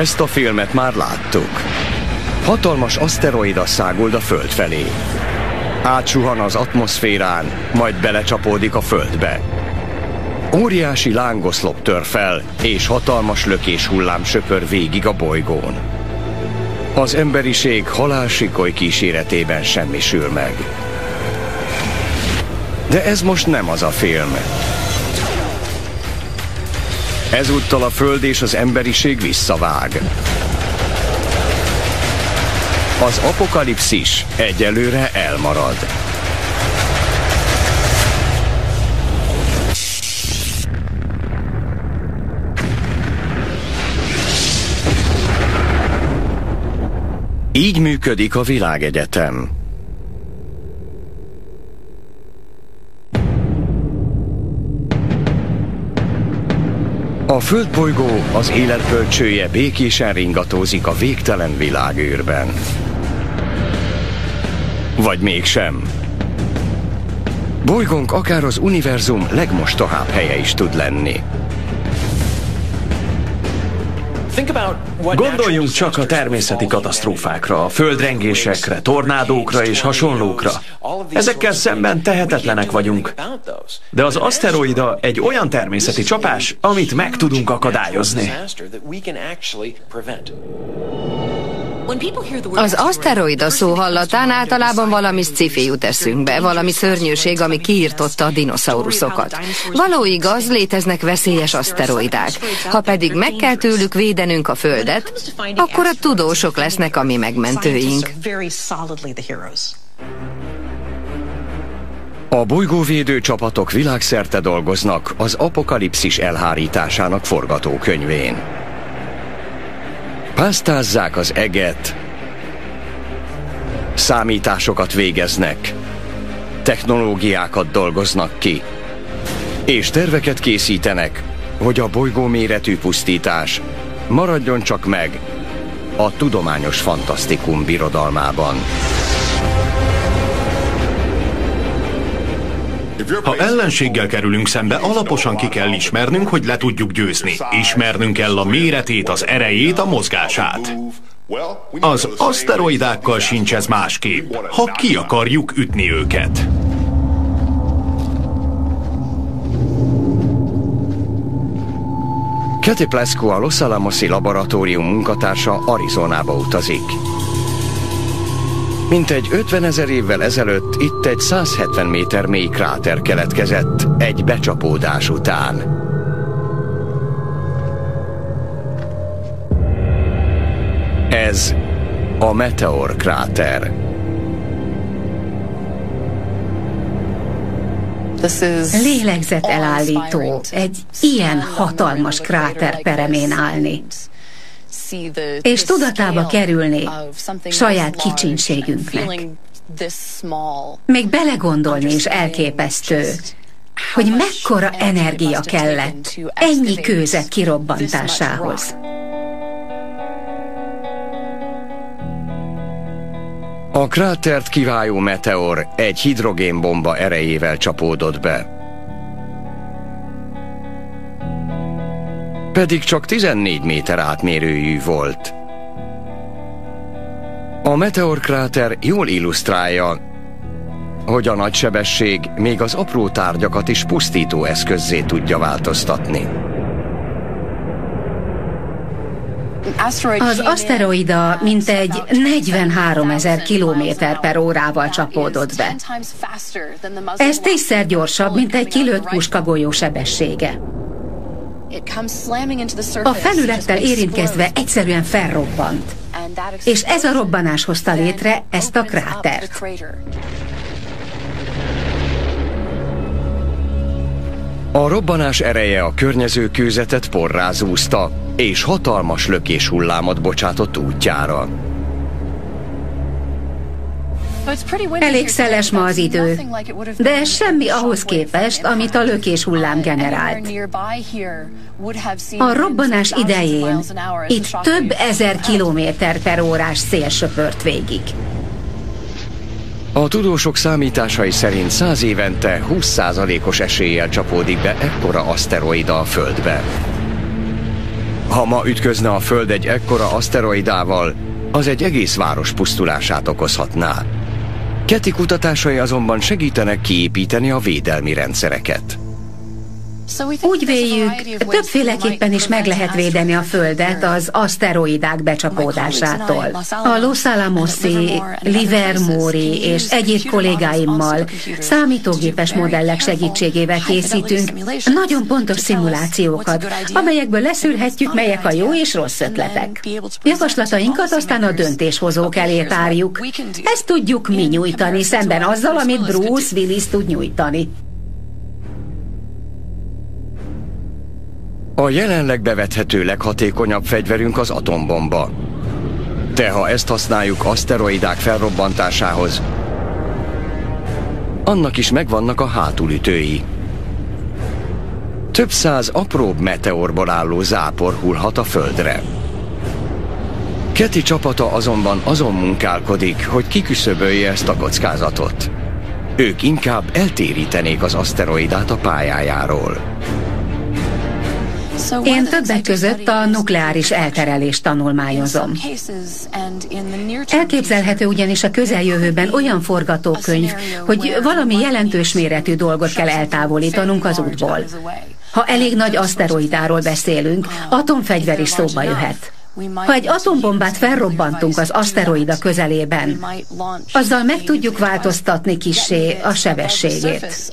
Ezt a filmet már láttuk. Hatalmas aszteroida száguld a Föld felé. Átsuhan az atmoszférán, majd belecsapódik a Földbe. Óriási lángoszlop tör fel, és hatalmas lökés hullám söpör végig a bolygón. Az emberiség halálsikoly kíséretében semmisül meg. De ez most nem az a film. Ezúttal a Föld és az emberiség visszavág. Az apokalipszis egyelőre elmarad. Így működik a világegyetem. A földbolygó az életbölcsője békésen ringatózik a végtelen világűrben. Vagy mégsem. Bolygónk akár az univerzum legmostohább helye is tud lenni. Gondoljunk csak a természeti katasztrófákra, a földrengésekre, tornádókra és hasonlókra. Ezekkel szemben tehetetlenek vagyunk. De az aszteroida egy olyan természeti csapás, amit meg tudunk akadályozni. Az aszteroida szó hallatán általában valami sci jut eszünkbe, valami szörnyűség, ami kiirtotta a dinoszauruszokat. Való igaz, léteznek veszélyes aszteroidák. Ha pedig meg kell tőlük védenünk a Földet, akkor a tudósok lesznek a mi megmentőink. A bolygóvédő csapatok világszerte dolgoznak az apokalipszis elhárításának forgatókönyvén. Pásztázzák az eget, számításokat végeznek, technológiákat dolgoznak ki, és terveket készítenek, hogy a bolygó méretű pusztítás maradjon csak meg a tudományos fantasztikum birodalmában. Ha ellenséggel kerülünk szembe, alaposan ki kell ismernünk, hogy le tudjuk győzni. Ismernünk kell a méretét, az erejét, a mozgását. Az aszteroidákkal sincs ez másképp, ha ki akarjuk ütni őket. Katy Plesko a Los Alamosi laboratórium munkatársa Arizonába utazik. Mintegy 50 ezer évvel ezelőtt itt egy 170 méter mély kráter keletkezett egy becsapódás után. Ez a Meteor kráter. Lélegzet elállító egy ilyen hatalmas kráter peremén állni és tudatába kerülni saját kicsinségünknek. Még belegondolni is elképesztő, hogy mekkora energia kellett ennyi kőzet kirobbantásához. A krátert kiváló meteor egy hidrogénbomba erejével csapódott be. Pedig csak 14 méter átmérőjű volt. A meteorkráter jól illusztrálja, hogy a nagy sebesség még az apró tárgyakat is pusztító eszközzé tudja változtatni. Az aszteroida mintegy 43 ezer kilométer per órával csapódott be. Ez tízszer gyorsabb, mint egy kilőtt puskagolyó sebessége. A felülettel érintkezve egyszerűen felrobbant. És ez a robbanás hozta létre ezt a krátert. A robbanás ereje a környező kőzetet porrázúzta, és hatalmas lökés hullámot bocsátott útjára. Elég szeles ma az idő, de semmi ahhoz képest, amit a lökés hullám generált. A robbanás idején itt több ezer kilométer per órás szél söpört végig. A tudósok számításai szerint száz évente 20%-os eséllyel csapódik be ekkora aszteroida a Földbe. Ha ma ütközne a Föld egy ekkora aszteroidával, az egy egész város pusztulását okozhatná. Keti kutatásai azonban segítenek kiépíteni a védelmi rendszereket. Úgy véljük, többféleképpen is meg lehet védeni a Földet az aszteroidák becsapódásától. A Los Alamosi, Livermore és egyéb kollégáimmal számítógépes modellek segítségével készítünk nagyon pontos szimulációkat, amelyekből leszűrhetjük, melyek a jó és rossz ötletek. Javaslatainkat aztán a döntéshozók elé tárjuk. Ezt tudjuk mi nyújtani, szemben azzal, amit Bruce Willis tud nyújtani. A jelenleg bevethető leghatékonyabb fegyverünk az atombomba. De ha ezt használjuk aszteroidák felrobbantásához, annak is megvannak a hátulütői. Több száz apróbb meteorból álló zápor hullhat a Földre. Keti csapata azonban azon munkálkodik, hogy kiküszöbölje ezt a kockázatot. Ők inkább eltérítenék az aszteroidát a pályájáról. Én többek között a nukleáris elterelést tanulmányozom. Elképzelhető ugyanis a közeljövőben olyan forgatókönyv, hogy valami jelentős méretű dolgot kell eltávolítanunk az útból. Ha elég nagy aszteroidáról beszélünk, atomfegyver is szóba jöhet. Ha egy atombombát felrobbantunk az aszteroida közelében, azzal meg tudjuk változtatni kissé a sebességét.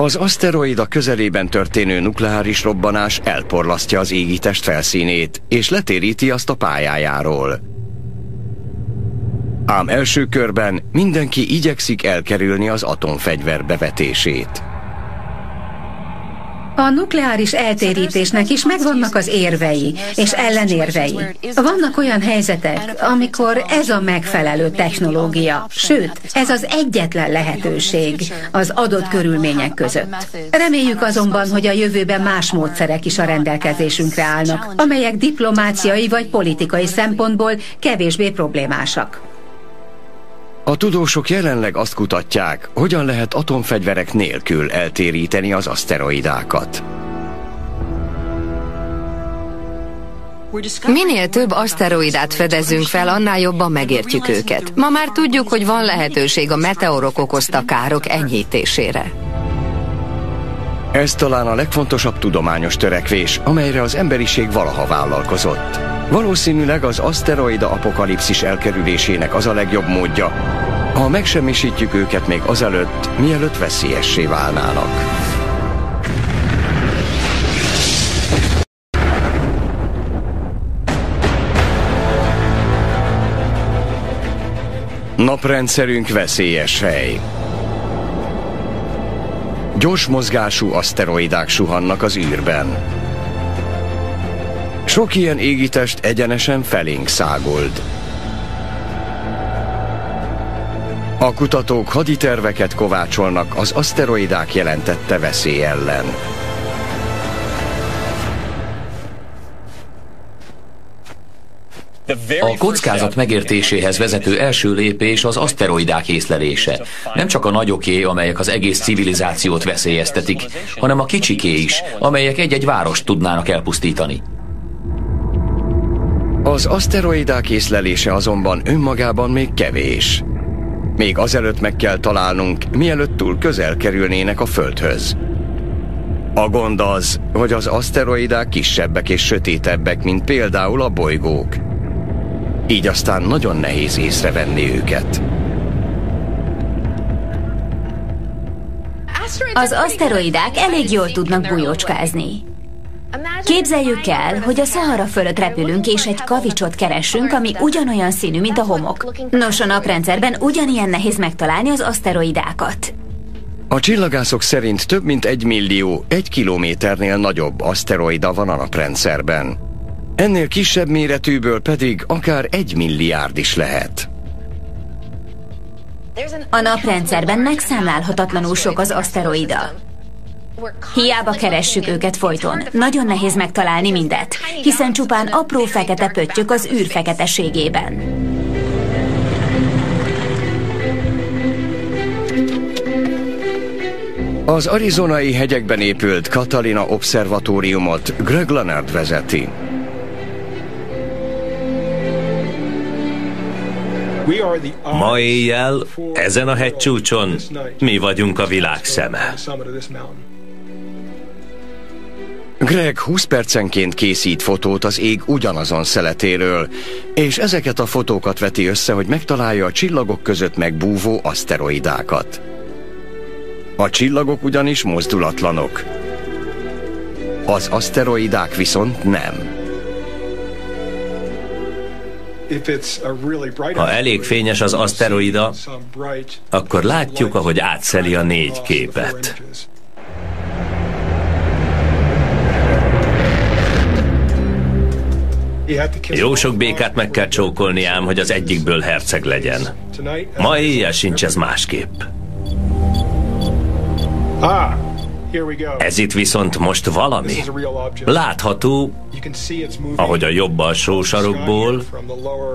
Az aszteroida közelében történő nukleáris robbanás elporlasztja az égitest felszínét, és letéríti azt a pályájáról. Ám első körben mindenki igyekszik elkerülni az atomfegyver bevetését. A nukleáris eltérítésnek is megvannak az érvei és ellenérvei. Vannak olyan helyzetek, amikor ez a megfelelő technológia, sőt, ez az egyetlen lehetőség az adott körülmények között. Reméljük azonban, hogy a jövőben más módszerek is a rendelkezésünkre állnak, amelyek diplomáciai vagy politikai szempontból kevésbé problémásak. A tudósok jelenleg azt kutatják, hogyan lehet atomfegyverek nélkül eltéríteni az aszteroidákat. Minél több aszteroidát fedezünk fel, annál jobban megértjük őket. Ma már tudjuk, hogy van lehetőség a meteorok okozta károk enyhítésére. Ez talán a legfontosabb tudományos törekvés, amelyre az emberiség valaha vállalkozott. Valószínűleg az aszteroida apokalipszis elkerülésének az a legjobb módja, ha megsemmisítjük őket még azelőtt, mielőtt veszélyessé válnának. Naprendszerünk veszélyes hely. Gyors mozgású aszteroidák suhannak az űrben. Sok ilyen égitest egyenesen felénk szágold. A kutatók haditerveket kovácsolnak az aszteroidák jelentette veszély ellen. A kockázat megértéséhez vezető első lépés az aszteroidák észlelése. Nem csak a nagyoké, amelyek az egész civilizációt veszélyeztetik, hanem a kicsiké is, amelyek egy-egy várost tudnának elpusztítani. Az aszteroidák észlelése azonban önmagában még kevés. Még azelőtt meg kell találnunk, mielőtt túl közel kerülnének a Földhöz. A gond az, hogy az aszteroidák kisebbek és sötétebbek, mint például a bolygók. Így aztán nagyon nehéz észrevenni őket. Az aszteroidák elég jól tudnak bujócskázni. Képzeljük el, hogy a Szahara fölött repülünk, és egy kavicsot keresünk, ami ugyanolyan színű, mint a homok. Nos, a naprendszerben ugyanilyen nehéz megtalálni az aszteroidákat. A csillagászok szerint több mint egy millió, egy kilométernél nagyobb aszteroida van a naprendszerben. Ennél kisebb méretűből pedig akár egy milliárd is lehet. A naprendszerben megszámlálhatatlanul sok az aszteroida. Hiába keressük őket folyton. Nagyon nehéz megtalálni mindet, hiszen csupán apró fekete pöttyök az űr feketeségében. Az arizonai hegyekben épült Catalina Obszervatóriumot Greg Leonard vezeti. Ma éjjel, ezen a hegycsúcson, mi vagyunk a világ szeme. Greg 20 percenként készít fotót az ég ugyanazon szeletéről, és ezeket a fotókat veti össze, hogy megtalálja a csillagok között megbúvó aszteroidákat. A csillagok ugyanis mozdulatlanok. Az aszteroidák viszont nem. Ha elég fényes az aszteroida, akkor látjuk, ahogy átszeli a négy képet. Jó sok békát meg kell csókolni ám, hogy az egyikből herceg legyen. Ma éjjel sincs ez másképp. Ez itt viszont most valami. Látható, ahogy a jobb alsó sarokból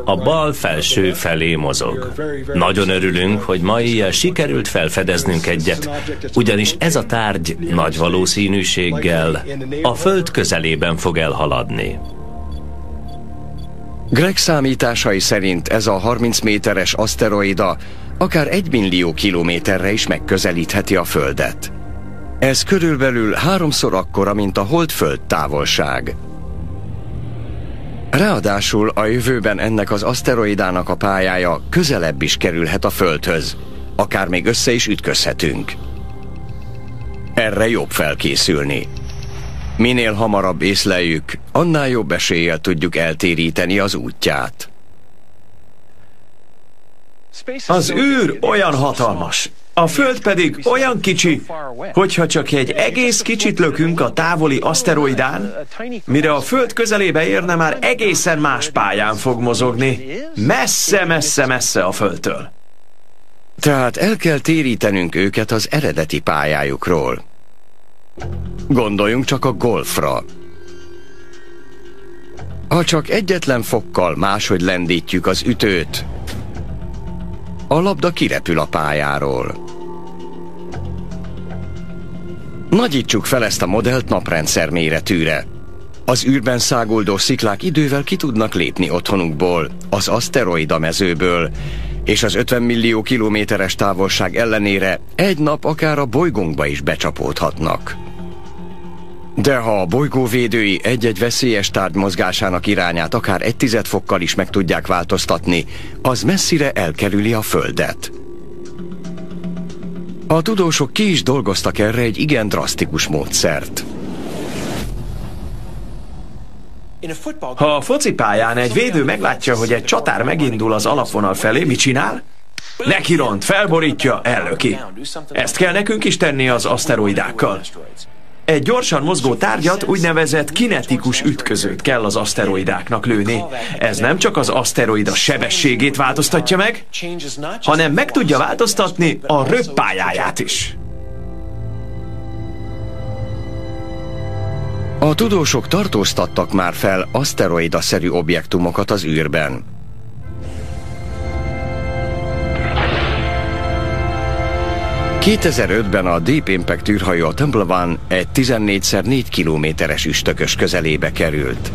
a bal felső felé mozog. Nagyon örülünk, hogy ma éjjel sikerült felfedeznünk egyet, ugyanis ez a tárgy nagy valószínűséggel a Föld közelében fog elhaladni. Greg számításai szerint ez a 30 méteres aszteroida akár egy millió kilométerre is megközelítheti a Földet. Ez körülbelül háromszor akkora, mint a Holdföld távolság. Ráadásul a jövőben ennek az aszteroidának a pályája közelebb is kerülhet a Földhöz, akár még össze is ütközhetünk. Erre jobb felkészülni. Minél hamarabb észleljük, annál jobb eséllyel tudjuk eltéríteni az útját. Az űr olyan hatalmas, a Föld pedig olyan kicsi, hogyha csak egy egész kicsit lökünk a távoli aszteroidán, mire a Föld közelébe érne, már egészen más pályán fog mozogni. Messze, messze, messze a Földtől. Tehát el kell térítenünk őket az eredeti pályájukról. Gondoljunk csak a golfra. Ha csak egyetlen fokkal máshogy lendítjük az ütőt, a labda kirepül a pályáról. Nagyítsuk fel ezt a modellt naprendszer méretűre. Az űrben száguldó sziklák idővel ki tudnak lépni otthonukból, az aszteroida mezőből, és az 50 millió kilométeres távolság ellenére egy nap akár a bolygónkba is becsapódhatnak. De ha a bolygóvédői egy-egy veszélyes tárgy mozgásának irányát akár egy tized fokkal is meg tudják változtatni, az messzire elkerüli a Földet. A tudósok ki is dolgoztak erre egy igen drasztikus módszert. Ha a focipályán egy védő meglátja, hogy egy csatár megindul az alapvonal felé, mit csinál? Neki ront, felborítja, ellöki. Ezt kell nekünk is tenni az aszteroidákkal. Egy gyorsan mozgó tárgyat, úgynevezett kinetikus ütközőt kell az aszteroidáknak lőni. Ez nem csak az aszteroida sebességét változtatja meg, hanem meg tudja változtatni a röppályáját is. A tudósok tartóztattak már fel aszteroida-szerű objektumokat az űrben. 2005-ben a Deep Impact űrhajó Temple One egy 14x4 kilométeres üstökös közelébe került.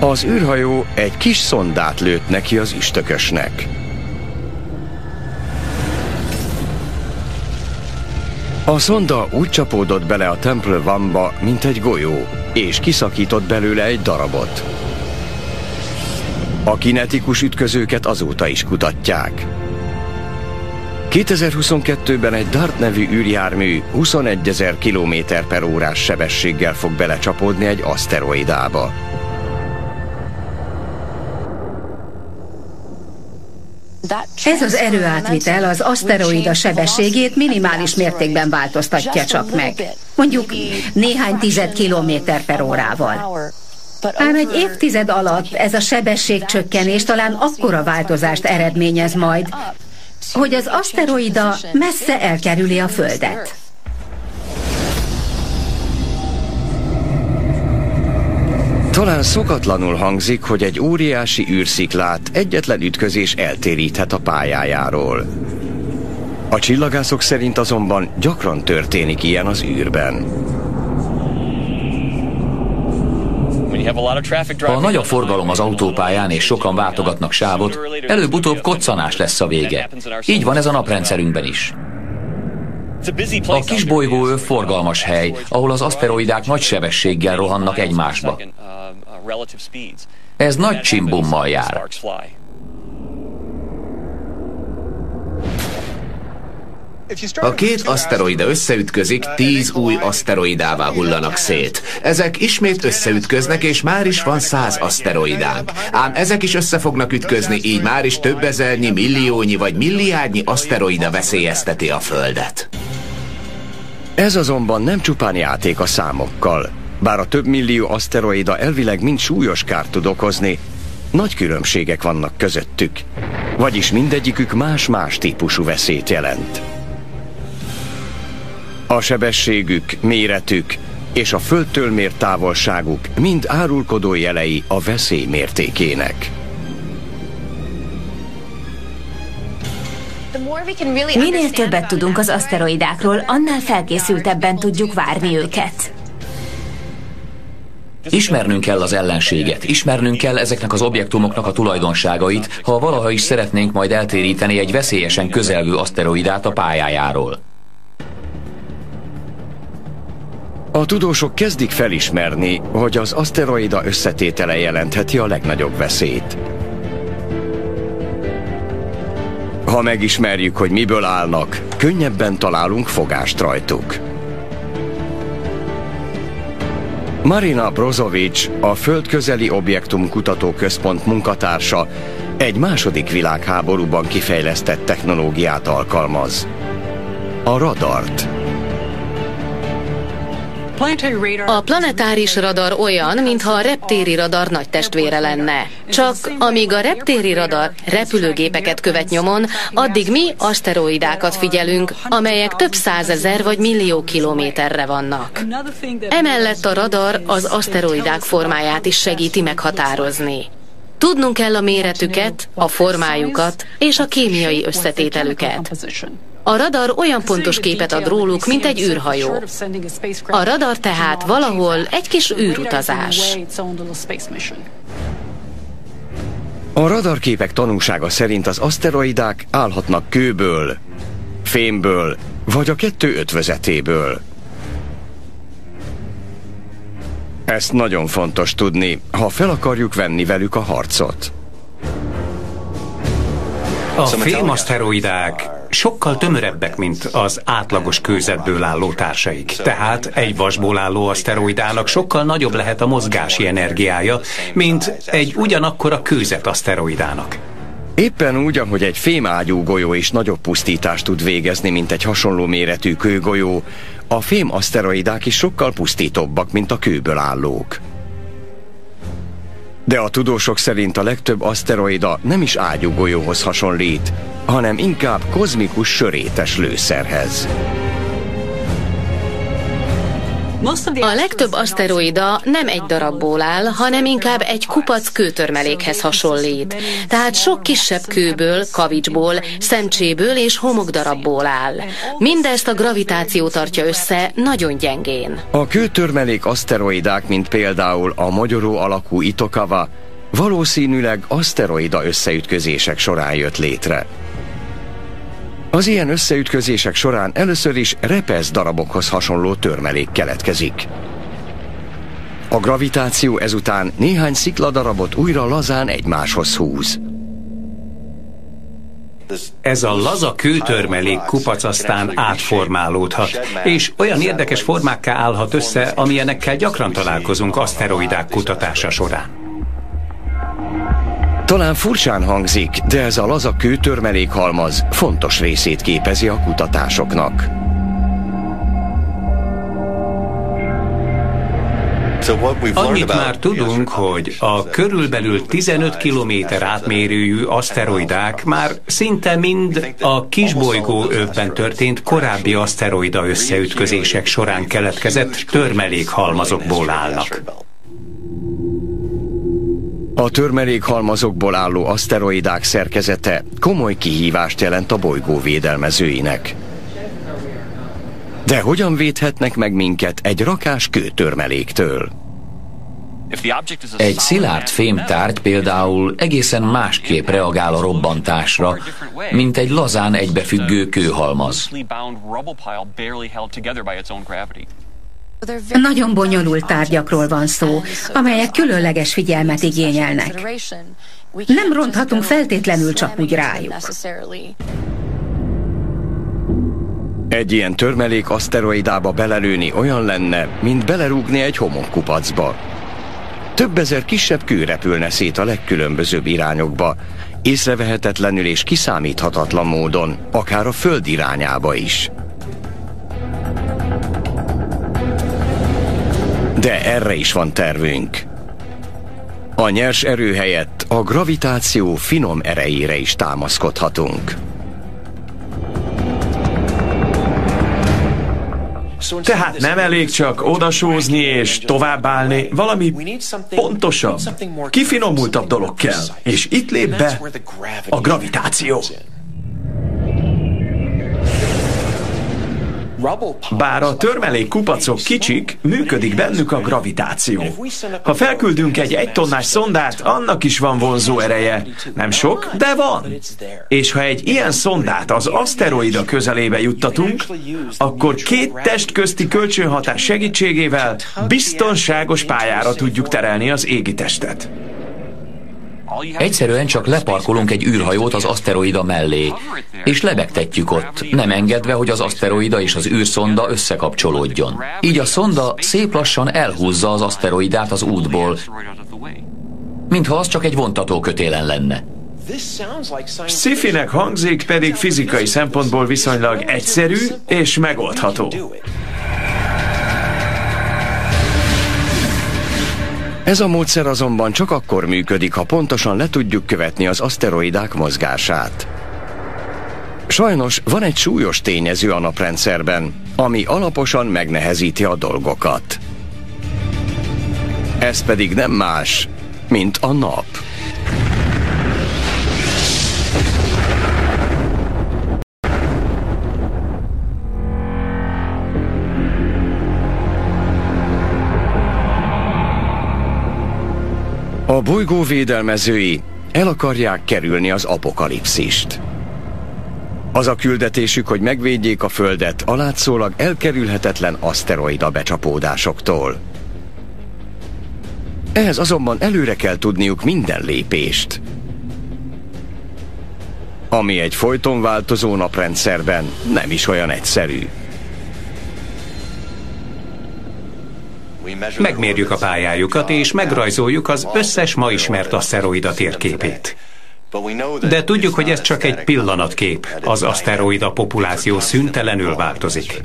Az űrhajó egy kis szondát lőtt neki az üstökösnek. A szonda úgy csapódott bele a Temple One-ba, mint egy golyó, és kiszakított belőle egy darabot. A kinetikus ütközőket azóta is kutatják. 2022-ben egy DART nevű űrjármű 21 ezer km per órás sebességgel fog belecsapódni egy aszteroidába. Ez az erőátvitel az aszteroida sebességét minimális mértékben változtatja csak meg. Mondjuk néhány tized kilométer per órával. Ám egy évtized alatt ez a sebességcsökkenés talán akkora változást eredményez majd, hogy az aszteroida messze elkerüli a Földet. Talán szokatlanul hangzik, hogy egy óriási űrsziklát egyetlen ütközés eltéríthet a pályájáról. A csillagászok szerint azonban gyakran történik ilyen az űrben. Ha nagy a forgalom az autópályán és sokan váltogatnak sávot, előbb-utóbb koccanás lesz a vége. Így van ez a naprendszerünkben is. A kis bolygó forgalmas hely, ahol az aszteroidák nagy sebességgel rohannak egymásba. Ez nagy csimbummal jár. Ha két aszteroida összeütközik, tíz új aszteroidává hullanak szét. Ezek ismét összeütköznek, és már is van száz aszteroidánk. Ám ezek is össze fognak ütközni, így már is több ezernyi, milliónyi vagy milliárdnyi aszteroida veszélyezteti a Földet. Ez azonban nem csupán játék a számokkal. Bár a több millió aszteroida elvileg mind súlyos kárt tud okozni, nagy különbségek vannak közöttük. Vagyis mindegyikük más-más típusú veszélyt jelent. A sebességük, méretük és a földtől mért távolságuk mind árulkodó jelei a veszély mértékének. Minél többet tudunk az aszteroidákról, annál felkészültebben tudjuk várni őket. Ismernünk kell az ellenséget, ismernünk kell ezeknek az objektumoknak a tulajdonságait, ha valaha is szeretnénk majd eltéríteni egy veszélyesen közelgő aszteroidát a pályájáról. A tudósok kezdik felismerni, hogy az aszteroida összetétele jelentheti a legnagyobb veszélyt. Ha megismerjük, hogy miből állnak, könnyebben találunk fogást rajtuk. Marina Brozovic, a Földközeli Objektum Kutatóközpont munkatársa, egy második világháborúban kifejlesztett technológiát alkalmaz. A radart. A planetáris radar olyan, mintha a reptéri radar nagy testvére lenne. Csak amíg a reptéri radar repülőgépeket követ nyomon, addig mi aszteroidákat figyelünk, amelyek több százezer vagy millió kilométerre vannak. Emellett a radar az aszteroidák formáját is segíti meghatározni. Tudnunk kell a méretüket, a formájukat és a kémiai összetételüket. A radar olyan pontos képet ad róluk, mint egy űrhajó. A radar tehát valahol egy kis űrutazás. A radarképek tanúsága szerint az aszteroidák állhatnak kőből, fémből vagy a kettő ötvözetéből. Ezt nagyon fontos tudni, ha fel akarjuk venni velük a harcot. A fémaszteroidák sokkal tömörebbek, mint az átlagos kőzetből álló társaik. Tehát egy vasból álló aszteroidának sokkal nagyobb lehet a mozgási energiája, mint egy ugyanakkor kőzet aszteroidának. Éppen úgy, ahogy egy fémágyú golyó is nagyobb pusztítást tud végezni, mint egy hasonló méretű kőgolyó, a fém aszteroidák is sokkal pusztítóbbak, mint a kőből állók. De a tudósok szerint a legtöbb aszteroida nem is ágyúgolyóhoz hasonlít, hanem inkább kozmikus sörétes lőszerhez. A legtöbb aszteroida nem egy darabból áll, hanem inkább egy kupac kőtörmelékhez hasonlít. Tehát sok kisebb kőből, kavicsból, szemcséből és homokdarabból áll. Mindezt a gravitáció tartja össze nagyon gyengén. A kőtörmelék aszteroidák, mint például a magyaró alakú Itokava, valószínűleg aszteroida összeütközések során jött létre. Az ilyen összeütközések során először is repesz darabokhoz hasonló törmelék keletkezik. A gravitáció ezután néhány szikladarabot újra lazán egymáshoz húz. Ez a laza kőtörmelék kupac aztán átformálódhat, és olyan érdekes formákká állhat össze, amilyenekkel gyakran találkozunk aszteroidák kutatása során. Talán furcsán hangzik, de ez a laza kőtörmelékhalmaz fontos részét képezi a kutatásoknak. Annyit már tudunk, hogy a körülbelül 15 kilométer átmérőjű aszteroidák már szinte mind a kisbolygó övben történt korábbi aszteroida összeütközések során keletkezett törmelékhalmazokból állnak. A törmelékhalmazokból álló aszteroidák szerkezete komoly kihívást jelent a bolygó védelmezőinek. De hogyan védhetnek meg minket egy rakás kőtörmeléktől? Egy szilárd fémtárgy például egészen másképp reagál a robbantásra, mint egy lazán egybefüggő kőhalmaz. Nagyon bonyolult tárgyakról van szó, amelyek különleges figyelmet igényelnek. Nem ronthatunk feltétlenül csak úgy rájuk. Egy ilyen törmelék aszteroidába belelőni olyan lenne, mint belerúgni egy homokkupacba. Több ezer kisebb kő repülne szét a legkülönbözőbb irányokba, észrevehetetlenül és kiszámíthatatlan módon, akár a föld irányába is. De erre is van tervünk. A nyers erő helyett a gravitáció finom erejére is támaszkodhatunk. Tehát nem elég csak odasózni és továbbállni, valami pontosabb, kifinomultabb dolog kell. És itt lép be a gravitáció. Bár a törmelék kupacok kicsik, működik bennük a gravitáció. Ha felküldünk egy egytonnás szondát, annak is van vonzó ereje. Nem sok, de van. És ha egy ilyen szondát az aszteroida közelébe juttatunk, akkor két test közti kölcsönhatás segítségével biztonságos pályára tudjuk terelni az égi testet. Egyszerűen csak leparkolunk egy űrhajót az aszteroida mellé, és lebegtetjük ott, nem engedve, hogy az aszteroida és az űrszonda összekapcsolódjon. Így a szonda szép lassan elhúzza az aszteroidát az útból, mintha az csak egy vontató kötélen lenne. Szifinek hangzik, pedig fizikai szempontból viszonylag egyszerű és megoldható. Ez a módszer azonban csak akkor működik, ha pontosan le tudjuk követni az aszteroidák mozgását. Sajnos van egy súlyos tényező a naprendszerben, ami alaposan megnehezíti a dolgokat. Ez pedig nem más, mint a nap. Bolygó védelmezői el akarják kerülni az apokalipszist. Az a küldetésük, hogy megvédjék a Földet a látszólag elkerülhetetlen aszteroida becsapódásoktól. Ehhez azonban előre kell tudniuk minden lépést. Ami egy folyton változó naprendszerben nem is olyan egyszerű. Megmérjük a pályájukat, és megrajzoljuk az összes ma ismert aszteroida térképét. De tudjuk, hogy ez csak egy pillanatkép. Az aszteroida populáció szüntelenül változik.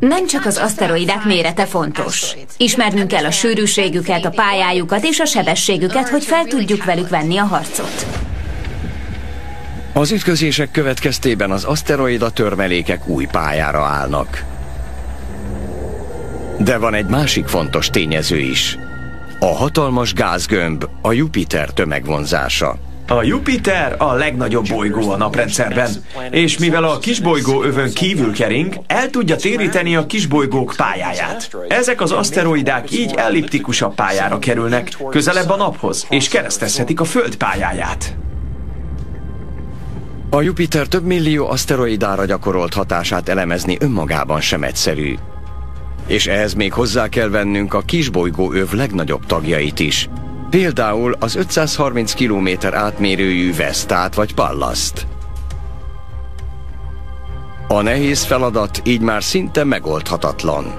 Nem csak az aszteroidák mérete fontos. Ismernünk kell a sűrűségüket, a pályájukat és a sebességüket, hogy fel tudjuk velük venni a harcot. Az ütközések következtében az aszteroida törmelékek új pályára állnak. De van egy másik fontos tényező is. A hatalmas gázgömb, a Jupiter tömegvonzása. A Jupiter a legnagyobb bolygó a naprendszerben, és mivel a kisbolygó övön kívül kering, el tudja téríteni a kisbolygók pályáját. Ezek az aszteroidák így elliptikusabb pályára kerülnek, közelebb a naphoz, és keresztezhetik a Föld pályáját. A Jupiter több millió aszteroidára gyakorolt hatását elemezni önmagában sem egyszerű. És ehhez még hozzá kell vennünk a kisbolygó öv legnagyobb tagjait is. Például az 530 km átmérőjű Vestát vagy Pallaszt. A nehéz feladat így már szinte megoldhatatlan.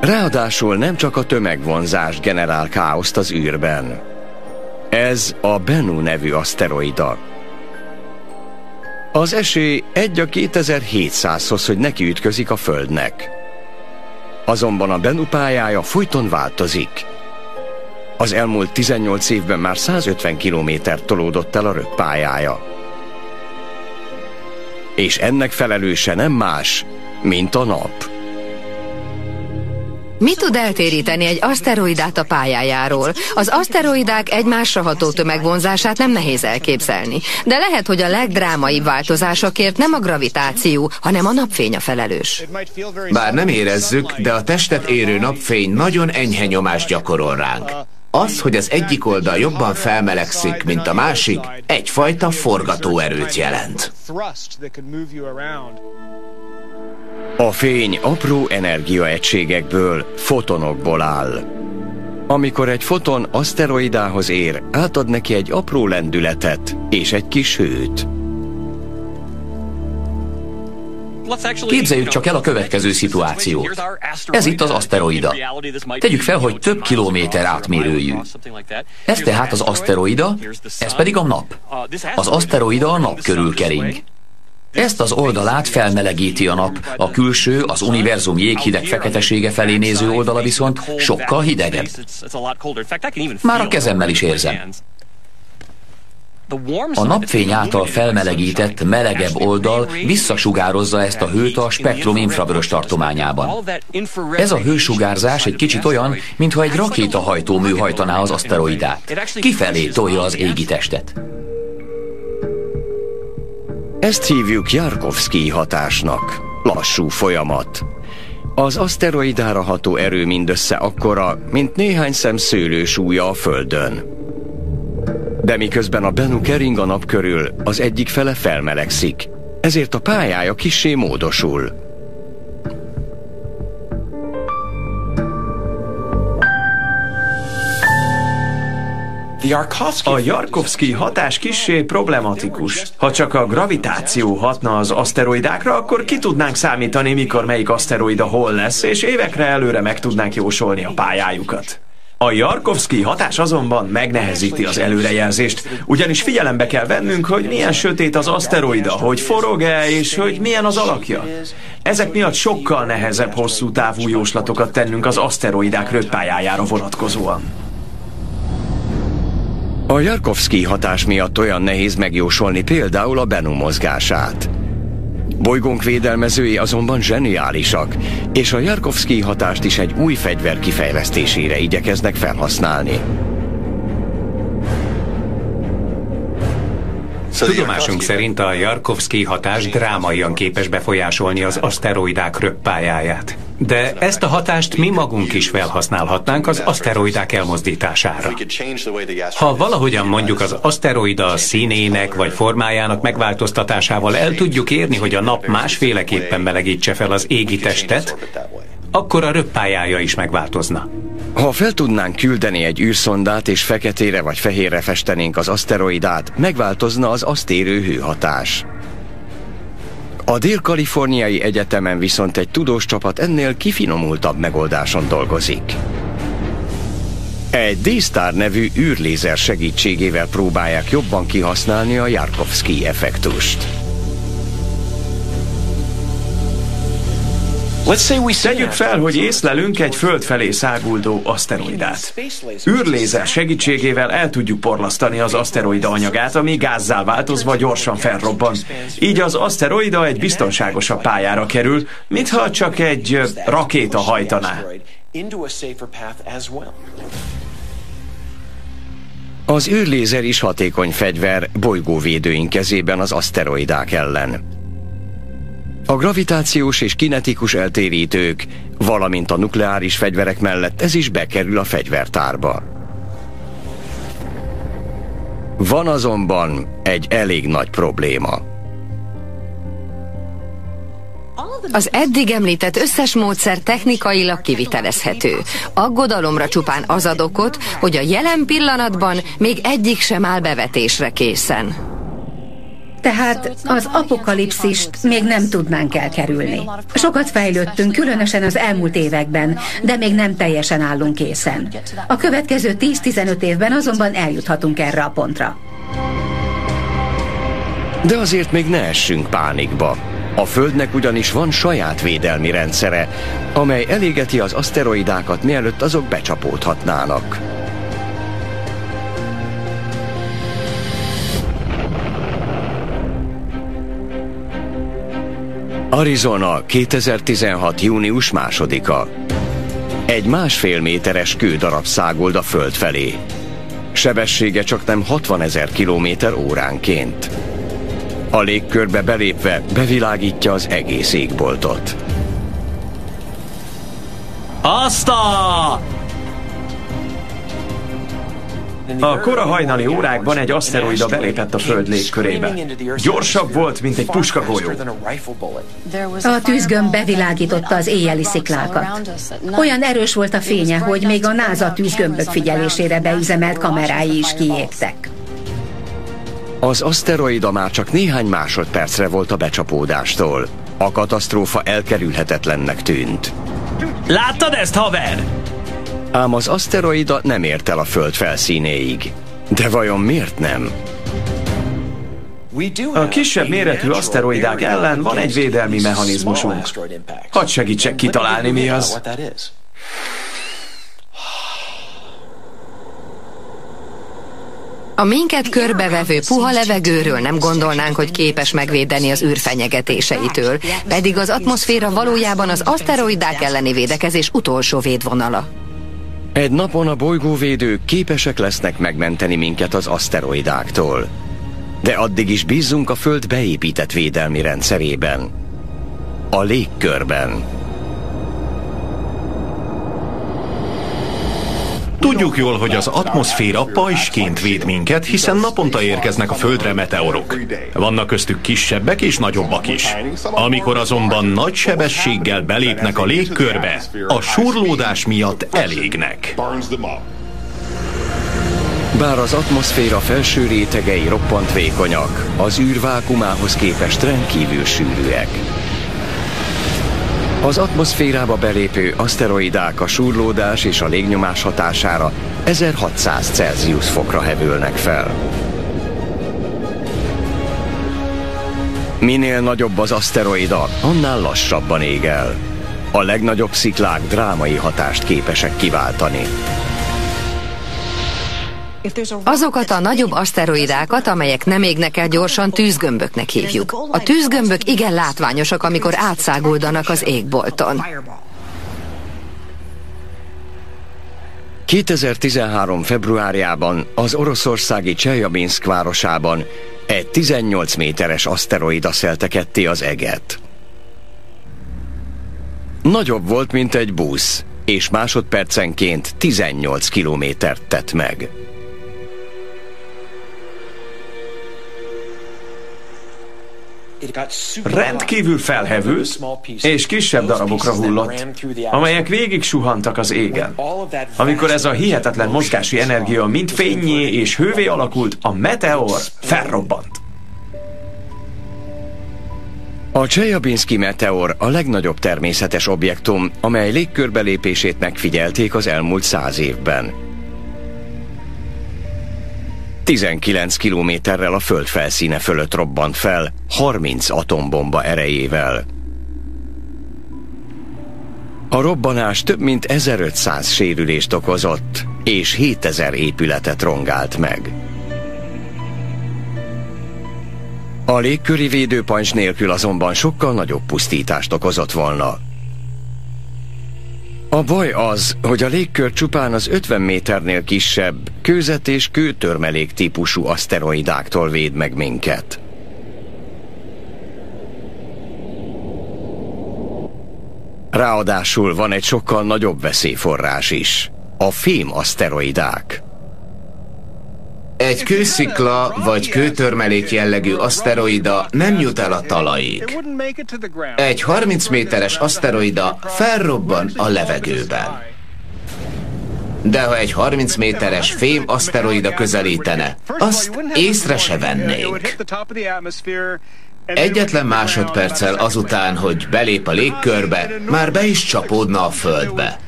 Ráadásul nem csak a tömegvonzás generál káoszt az űrben. Ez a Bennu nevű aszteroida. Az esély egy a 2700-hoz, hogy neki ütközik a Földnek. Azonban a Bennu pályája folyton változik. Az elmúlt 18 évben már 150 kilométer tolódott el a röppályája. És ennek felelőse nem más, mint a nap. Mi tud eltéríteni egy aszteroidát a pályájáról? Az aszteroidák egymásra ható tömegvonzását nem nehéz elképzelni. De lehet, hogy a legdrámaibb változásokért nem a gravitáció, hanem a napfény a felelős. Bár nem érezzük, de a testet érő napfény nagyon enyhe nyomást gyakorol ránk. Az, hogy az egyik oldal jobban felmelegszik, mint a másik, egyfajta forgatóerőt jelent. A fény apró energiaegységekből, fotonokból áll. Amikor egy foton aszteroidához ér, átad neki egy apró lendületet és egy kis hőt. Képzeljük csak el a következő szituációt. Ez itt az aszteroida. Tegyük fel, hogy több kilométer átmérőjű. Ez tehát az aszteroida, ez pedig a nap. Az aszteroida a nap körül kering. Ezt az oldalát felmelegíti a nap, a külső, az univerzum jéghideg feketesége felé néző oldala viszont sokkal hidegebb. Már a kezemmel is érzem. A napfény által felmelegített, melegebb oldal visszasugározza ezt a hőt a spektrum infravörös tartományában. Ez a hősugárzás egy kicsit olyan, mintha egy rakétahajtómű hajtaná az aszteroidát. Kifelé tolja az égi testet. Ezt hívjuk Jarkovszki hatásnak. Lassú folyamat. Az aszteroidára ható erő mindössze akkora, mint néhány szem szőlősúlya a Földön. De miközben a Bennu kering a nap körül, az egyik fele felmelegszik, ezért a pályája kissé módosul. A Jarkovszki hatás kissé problematikus. Ha csak a gravitáció hatna az aszteroidákra, akkor ki tudnánk számítani, mikor melyik aszteroida hol lesz, és évekre előre meg tudnánk jósolni a pályájukat. A Jarkovszki hatás azonban megnehezíti az előrejelzést, ugyanis figyelembe kell vennünk, hogy milyen sötét az aszteroida, hogy forog-e, és hogy milyen az alakja. Ezek miatt sokkal nehezebb hosszú távú jóslatokat tennünk az aszteroidák röppályájára vonatkozóan. A Jarkovszki hatás miatt olyan nehéz megjósolni például a Bennu mozgását. Bolygónk védelmezői azonban zseniálisak, és a Jarkovszki hatást is egy új fegyver kifejlesztésére igyekeznek felhasználni. Tudomásunk szerint a Jarkovszki hatás drámaian képes befolyásolni az aszteroidák röppályáját. De ezt a hatást mi magunk is felhasználhatnánk az aszteroidák elmozdítására. Ha valahogyan mondjuk az aszteroida színének vagy formájának megváltoztatásával el tudjuk érni, hogy a nap másféleképpen melegítse fel az égi testet, akkor a röppályája is megváltozna. Ha fel tudnánk küldeni egy űrszondát és feketére vagy fehérre festenénk az aszteroidát, megváltozna az azt érő hőhatás. A Dél-Kaliforniai Egyetemen viszont egy tudós csapat ennél kifinomultabb megoldáson dolgozik. Egy D-Star nevű űrlézer segítségével próbálják jobban kihasználni a Jarkovsky effektust. Tegyük fel, hogy észlelünk egy föld felé száguldó aszteroidát. űrlézer segítségével el tudjuk porlasztani az aszteroida anyagát, ami gázzá változva gyorsan felrobban. Így az aszteroida egy biztonságosabb pályára kerül, mintha csak egy rakéta hajtaná. Az űrlézer is hatékony fegyver bolygóvédőink kezében az aszteroidák ellen. A gravitációs és kinetikus eltérítők, valamint a nukleáris fegyverek mellett ez is bekerül a fegyvertárba. Van azonban egy elég nagy probléma. Az eddig említett összes módszer technikailag kivitelezhető. Aggodalomra csupán az ad okot, hogy a jelen pillanatban még egyik sem áll bevetésre készen. Tehát az apokalipszist még nem tudnánk elkerülni. Sokat fejlődtünk, különösen az elmúlt években, de még nem teljesen állunk készen. A következő 10-15 évben azonban eljuthatunk erre a pontra. De azért még ne essünk pánikba. A Földnek ugyanis van saját védelmi rendszere, amely elégeti az aszteroidákat, mielőtt azok becsapódhatnának. Arizona 2016. június másodika. Egy másfél méteres kődarab száguld a föld felé. Sebessége csak nem 60 ezer kilométer óránként. A légkörbe belépve bevilágítja az egész égboltot. Azt a... Kora hajnali órákban egy aszteroida belépett a Föld légkörébe. Gyorsabb volt, mint egy puskagolyó. A tűzgömb bevilágította az éjjeli sziklákat. Olyan erős volt a fénye, hogy még a NASA tűzgömbök figyelésére beüzemelt kamerái is kiégtek. Az aszteroida már csak néhány másodpercre volt a becsapódástól. A katasztrófa elkerülhetetlennek tűnt. Láttad ezt, haver? Ám az aszteroida nem ért el a Föld felszínéig. De vajon miért nem? A kisebb méretű aszteroidák ellen van egy védelmi mechanizmusunk. Hadd segítsek kitalálni, mi az. A minket körbevevő puha levegőről nem gondolnánk, hogy képes megvédeni az űr fenyegetéseitől, pedig az atmoszféra valójában az aszteroidák elleni védekezés utolsó védvonala. Egy napon a bolygóvédők képesek lesznek megmenteni minket az aszteroidáktól. De addig is bízzunk a Föld beépített védelmi rendszerében. A légkörben. Tudjuk jól, hogy az atmoszféra pajsként véd minket, hiszen naponta érkeznek a Földre meteorok. Vannak köztük kisebbek és nagyobbak is. Amikor azonban nagy sebességgel belépnek a légkörbe, a surlódás miatt elégnek. Bár az atmoszféra felső rétegei roppant vékonyak, az űr vákumához képest rendkívül sűrűek. Az atmoszférába belépő aszteroidák a surlódás és a légnyomás hatására 1600 Celsius fokra hevülnek fel. Minél nagyobb az aszteroida, annál lassabban ég el. A legnagyobb sziklák drámai hatást képesek kiváltani. Azokat a nagyobb aszteroidákat, amelyek nem égnek el gyorsan, tűzgömböknek hívjuk. A tűzgömbök igen látványosak, amikor átszáguldanak az égbolton. 2013. februárjában az oroszországi Csejabinszk városában egy 18 méteres aszteroida szelte ketté az eget. Nagyobb volt, mint egy busz, és másodpercenként 18 kilométert tett meg. Rendkívül felhevült, és kisebb darabokra hullott, amelyek végig suhantak az égen. Amikor ez a hihetetlen mozgási energia mind fényé és hővé alakult, a meteor felrobbant. A Csejabinszki meteor a legnagyobb természetes objektum, amely légkörbelépését megfigyelték az elmúlt száz évben. 19 kilométerrel a föld felszíne fölött robbant fel, 30 atombomba erejével. A robbanás több mint 1500 sérülést okozott, és 7000 épületet rongált meg. A légköri védőpancs nélkül azonban sokkal nagyobb pusztítást okozott volna. A baj az, hogy a légkör csupán az 50 méternél kisebb, kőzet és kőtörmelék típusú aszteroidáktól véd meg minket. Ráadásul van egy sokkal nagyobb veszélyforrás is. A fém aszteroidák. Egy kőszikla vagy kőtörmelék jellegű aszteroida nem jut el a talajig. Egy 30 méteres aszteroida felrobban a levegőben. De ha egy 30 méteres fém aszteroida közelítene, azt észre se vennénk. Egyetlen másodperccel azután, hogy belép a légkörbe, már be is csapódna a földbe.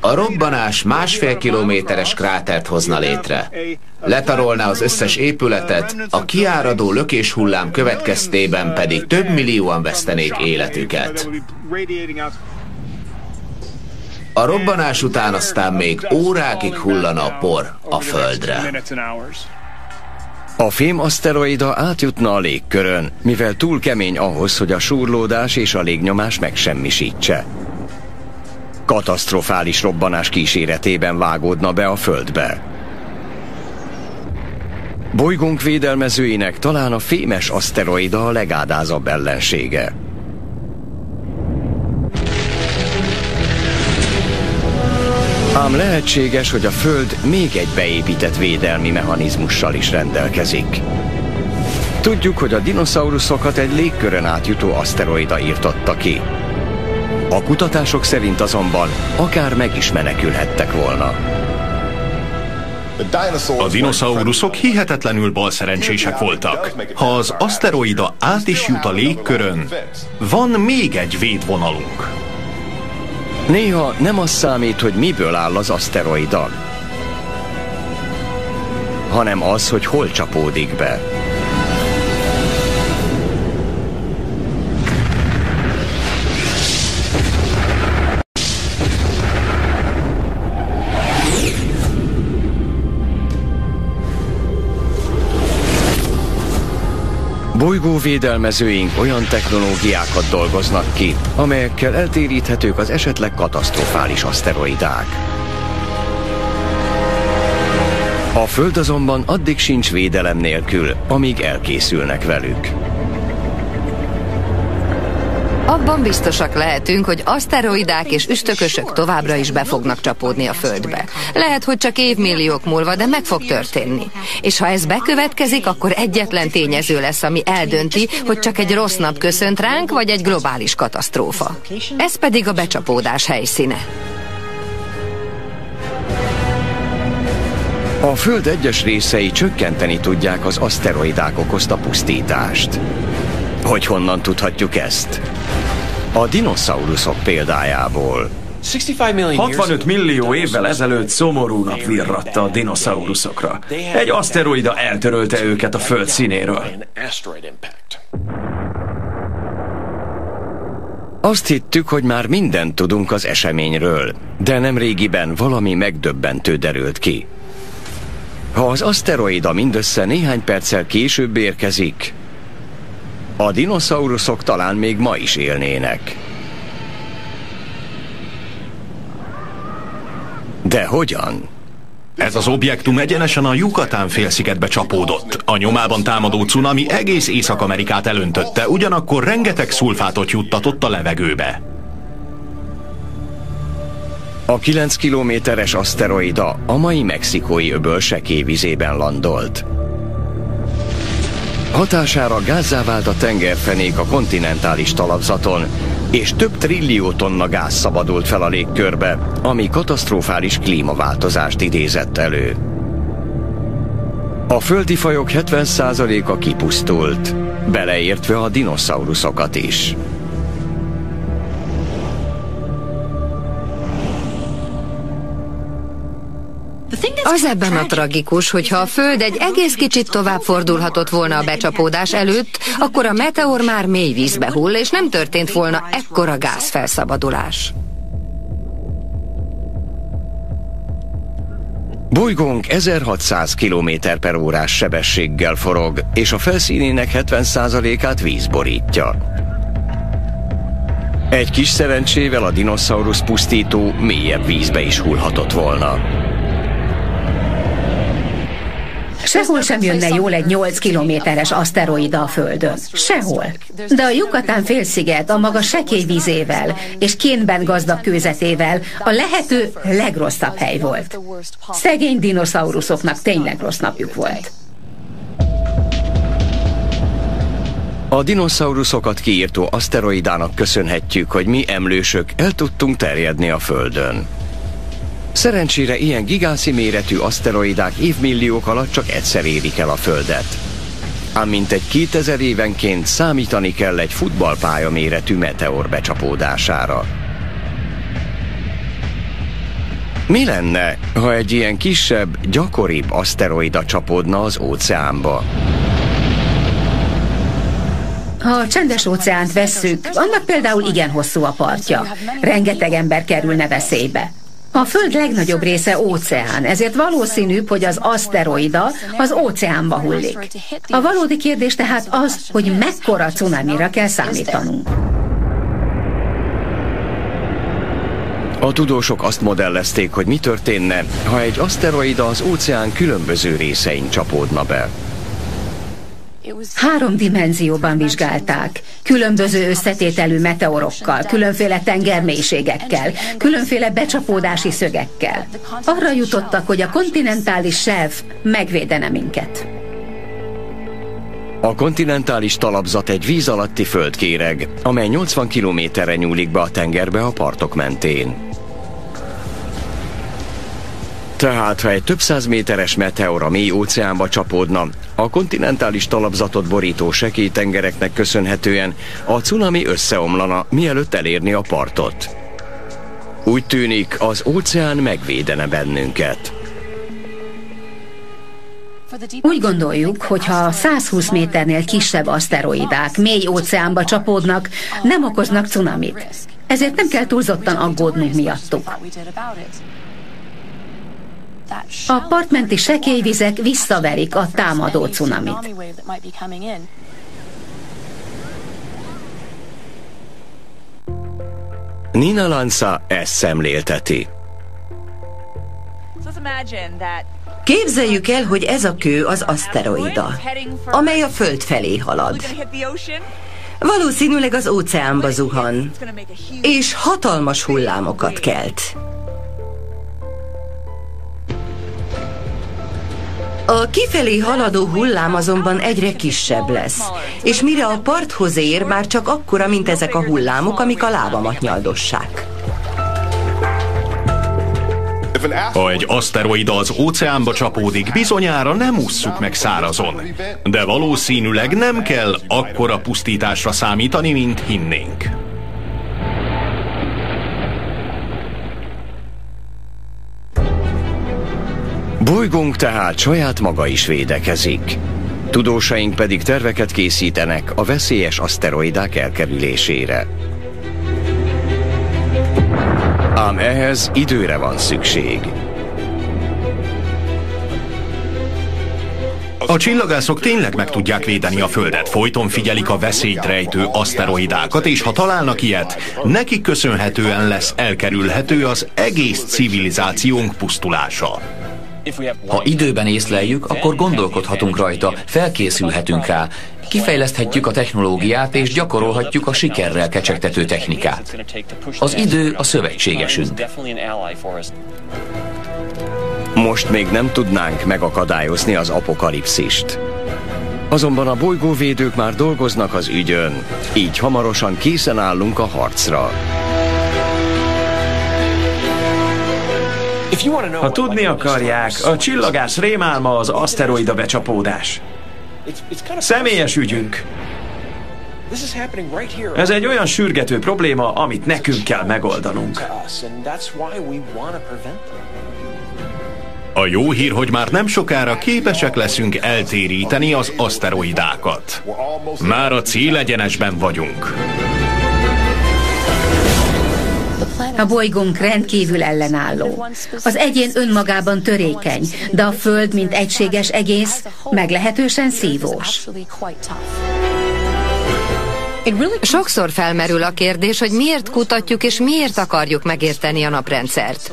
A robbanás másfél kilométeres krátert hozna létre. Letarolná az összes épületet, a kiáradó lökés hullám következtében pedig több millióan vesztenék életüket. A robbanás után aztán még órákig hullana a por a földre. A fém aszteroida átjutna a légkörön, mivel túl kemény ahhoz, hogy a súrlódás és a légnyomás megsemmisítse. Katasztrofális robbanás kíséretében vágódna be a Földbe. Bolygónk védelmezőinek talán a fémes aszteroida a legádázabb ellensége. Ám lehetséges, hogy a Föld még egy beépített védelmi mechanizmussal is rendelkezik. Tudjuk, hogy a dinoszauruszokat egy légkörön átjutó aszteroida írtotta ki. A kutatások szerint azonban akár meg is menekülhettek volna. A dinoszauruszok hihetetlenül balszerencsések voltak. Ha az aszteroida át is jut a légkörön, van még egy védvonalunk. Néha nem az számít, hogy miből áll az aszteroida, hanem az, hogy hol csapódik be. Bolygóvédelmezőink olyan technológiákat dolgoznak ki, amelyekkel eltéríthetők az esetleg katasztrofális aszteroidák. A Föld azonban addig sincs védelem nélkül, amíg elkészülnek velük. Abban biztosak lehetünk, hogy aszteroidák és üstökösök továbbra is be fognak csapódni a Földbe. Lehet, hogy csak évmilliók múlva, de meg fog történni. És ha ez bekövetkezik, akkor egyetlen tényező lesz, ami eldönti, hogy csak egy rossz nap köszönt ránk, vagy egy globális katasztrófa. Ez pedig a becsapódás helyszíne. A Föld egyes részei csökkenteni tudják az aszteroidák okozta pusztítást. Hogy honnan tudhatjuk ezt? A dinoszauruszok példájából. 65 millió évvel ezelőtt szomorú nap virratta a dinoszauruszokra. Egy aszteroida eltörölte őket a föld színéről. Azt hittük, hogy már mindent tudunk az eseményről, de nem régiben valami megdöbbentő derült ki. Ha az aszteroida mindössze néhány perccel később érkezik, a dinoszauruszok talán még ma is élnének. De hogyan? Ez az objektum egyenesen a Yucatán félszigetbe csapódott. A nyomában támadó cunami egész Észak-Amerikát elöntötte, ugyanakkor rengeteg szulfátot juttatott a levegőbe. A 9 kilométeres aszteroida a mai mexikói öböl sekélyvizében landolt. Hatására gázzá vált a tengerfenék a kontinentális talapzaton, és több trillió tonna gáz szabadult fel a légkörbe, ami katasztrofális klímaváltozást idézett elő. A földi fajok 70%-a kipusztult, beleértve a dinoszauruszokat is. Az ebben a tragikus, hogyha a Föld egy egész kicsit tovább fordulhatott volna a becsapódás előtt, akkor a meteor már mély vízbe hull, és nem történt volna ekkora gázfelszabadulás. Bolygónk 1600 km per órás sebességgel forog, és a felszínének 70%-át víz borítja. Egy kis szerencsével a dinoszaurusz pusztító mélyebb vízbe is hullhatott volna. Sehol sem jönne jól egy 8 kilométeres aszteroida a Földön. Sehol. De a Yucatán félsziget a maga sekély vízével és kénben gazdag kőzetével a lehető legrosszabb hely volt. Szegény dinoszauruszoknak tényleg rossz napjuk volt. A dinoszauruszokat kiírtó aszteroidának köszönhetjük, hogy mi emlősök el tudtunk terjedni a Földön. Szerencsére ilyen gigászi méretű aszteroidák évmilliók alatt csak egyszer érik el a Földet. Ám mint egy 2000 évenként számítani kell egy futballpálya méretű meteor becsapódására. Mi lenne, ha egy ilyen kisebb, gyakoribb aszteroida csapódna az óceánba? Ha a csendes óceánt vesszük, annak például igen hosszú a partja. Rengeteg ember kerülne veszélybe. A Föld legnagyobb része óceán, ezért valószínűbb, hogy az aszteroida az óceánba hullik. A valódi kérdés tehát az, hogy mekkora cunamira kell számítanunk. A tudósok azt modellezték, hogy mi történne, ha egy aszteroida az óceán különböző részein csapódna be. Három dimenzióban vizsgálták, különböző összetételű meteorokkal, különféle tengermélységekkel, különféle becsapódási szögekkel. Arra jutottak, hogy a kontinentális sev megvédene minket. A kontinentális talapzat egy víz alatti földkéreg, amely 80 kilométerre nyúlik be a tengerbe a partok mentén. Tehát, ha egy több száz méteres meteor a mély óceánba csapódna, a kontinentális talapzatot borító tengereknek köszönhetően a cunami összeomlana, mielőtt elérni a partot. Úgy tűnik, az óceán megvédene bennünket. Úgy gondoljuk, hogy ha 120 méternél kisebb aszteroidák mély óceánba csapódnak, nem okoznak cunamit. Ezért nem kell túlzottan aggódnunk miattuk. A partmenti sekélyvizek visszaverik a támadó cunamit. Nina Lanza ezt szemlélteti. Képzeljük el, hogy ez a kő az aszteroida, amely a Föld felé halad. Valószínűleg az óceánba zuhan, és hatalmas hullámokat kelt. A kifelé haladó hullám azonban egyre kisebb lesz, és mire a parthoz ér, már csak akkora, mint ezek a hullámok, amik a lábamat nyaldossák. Ha egy aszteroida az óceánba csapódik, bizonyára nem ússzuk meg szárazon. De valószínűleg nem kell akkora pusztításra számítani, mint hinnénk. Bolygónk tehát saját maga is védekezik. Tudósaink pedig terveket készítenek a veszélyes aszteroidák elkerülésére. Ám ehhez időre van szükség. A csillagászok tényleg meg tudják védeni a Földet, folyton figyelik a veszélyt rejtő aszteroidákat, és ha találnak ilyet, nekik köszönhetően lesz elkerülhető az egész civilizációnk pusztulása. Ha időben észleljük, akkor gondolkodhatunk rajta, felkészülhetünk rá, kifejleszthetjük a technológiát és gyakorolhatjuk a sikerrel kecsegtető technikát. Az idő a szövetségesünk. Most még nem tudnánk megakadályozni az apokalipszist. Azonban a bolygóvédők már dolgoznak az ügyön, így hamarosan készen állunk a harcra. Ha tudni akarják, a csillagász rémálma az aszteroida becsapódás. Személyes ügyünk. Ez egy olyan sürgető probléma, amit nekünk kell megoldanunk. A jó hír, hogy már nem sokára képesek leszünk eltéríteni az aszteroidákat. Már a célegyenesben vagyunk. A bolygónk rendkívül ellenálló. Az egyén önmagában törékeny, de a Föld, mint egységes egész, meglehetősen szívós. Sokszor felmerül a kérdés, hogy miért kutatjuk és miért akarjuk megérteni a naprendszert.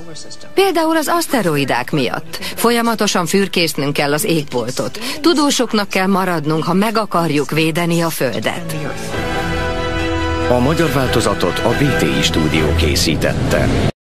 Például az aszteroidák miatt. Folyamatosan fürkésznünk kell az égboltot. Tudósoknak kell maradnunk, ha meg akarjuk védeni a Földet. A magyar változatot a BTI stúdió készítette.